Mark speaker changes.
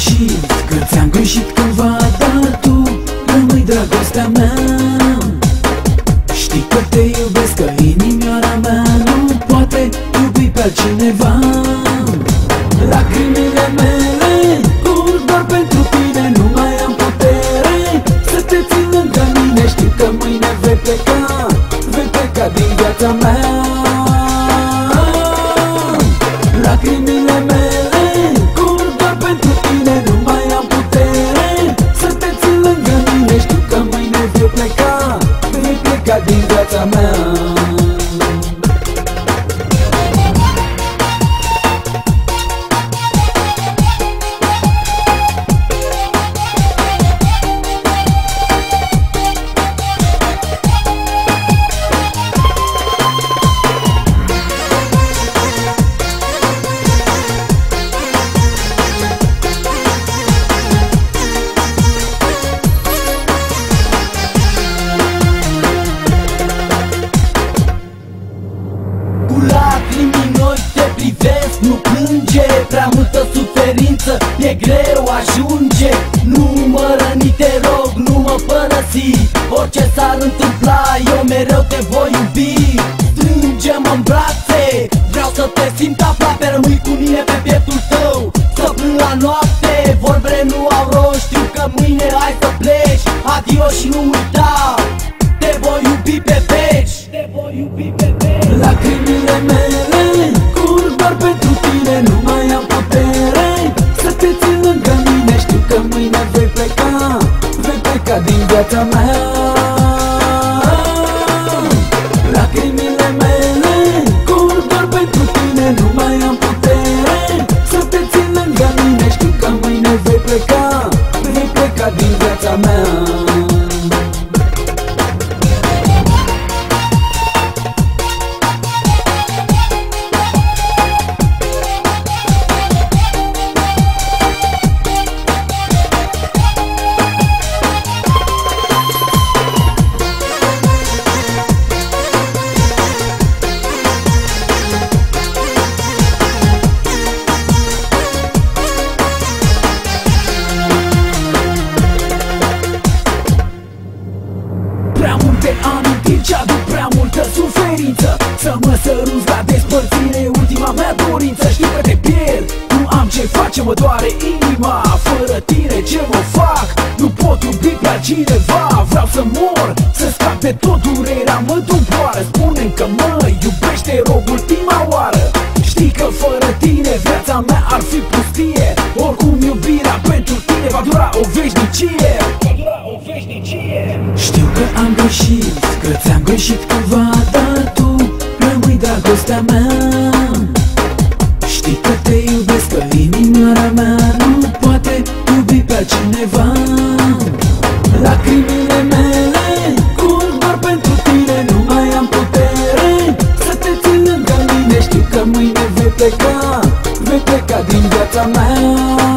Speaker 1: greșit Că ți-am greșit cândva Dar tu rămâi dragostea mea. Știi că te iubesc, că inimioara mea Nu poate iubi pe altcineva. Lacrimile mele curg doar pentru tine Nu mai am putere să te țin lângă mine. Știu că mâine vei pleca, vei pleca din viața mea. Lacrimile mele din
Speaker 2: e greu ajunge. Nu mă răni, te rog, nu mă părăsi. Orice s-ar întâmpla, eu mereu te voi iubi. Strângem în brațe, vreau să te simt aproape Rămâi cu mine pe pieptul tău, să plâng la noapte Vorbele nu au rost, știu că mâine ai să pleci. Adio și nu uita, te voi iubi pe veci. Te voi iubi pe veci.
Speaker 1: Lacrimile mele pleca, vei pleca din viața mea. Lacrimile mele curg doar pentru tine Nu mai am putere. Să te țin lângă mine Știu că mâine vei pleca, vei pleca din viața mea Prea multe amintiri ce aduc prea multă suferință. Să mă săruți la despărțire, ultima mea dorință. Știu că te pierd, nu am ce face, mă doare inima. Fără tine ce mă fac, nu pot iubi pe altcineva Vreau să mor, să scap de tot durerea, mă doboară spune că mă iubește, rog ultima oară. Știi că fără tine viața mea ar fi pustie. Oricum iubirea pentru tine va dura o veșnicie știu că am greșit, că ți-am greșit cândva Dar tu rămâi dragostea mea. Știi că te iubesc, că inimioara mea Nu poate iubi pe altcineva. Lacrimile mele curg doar pentru tine Nu mai am putere. Să te țin lângă mine Știu că mâine vei pleca, vei pleca din viața mea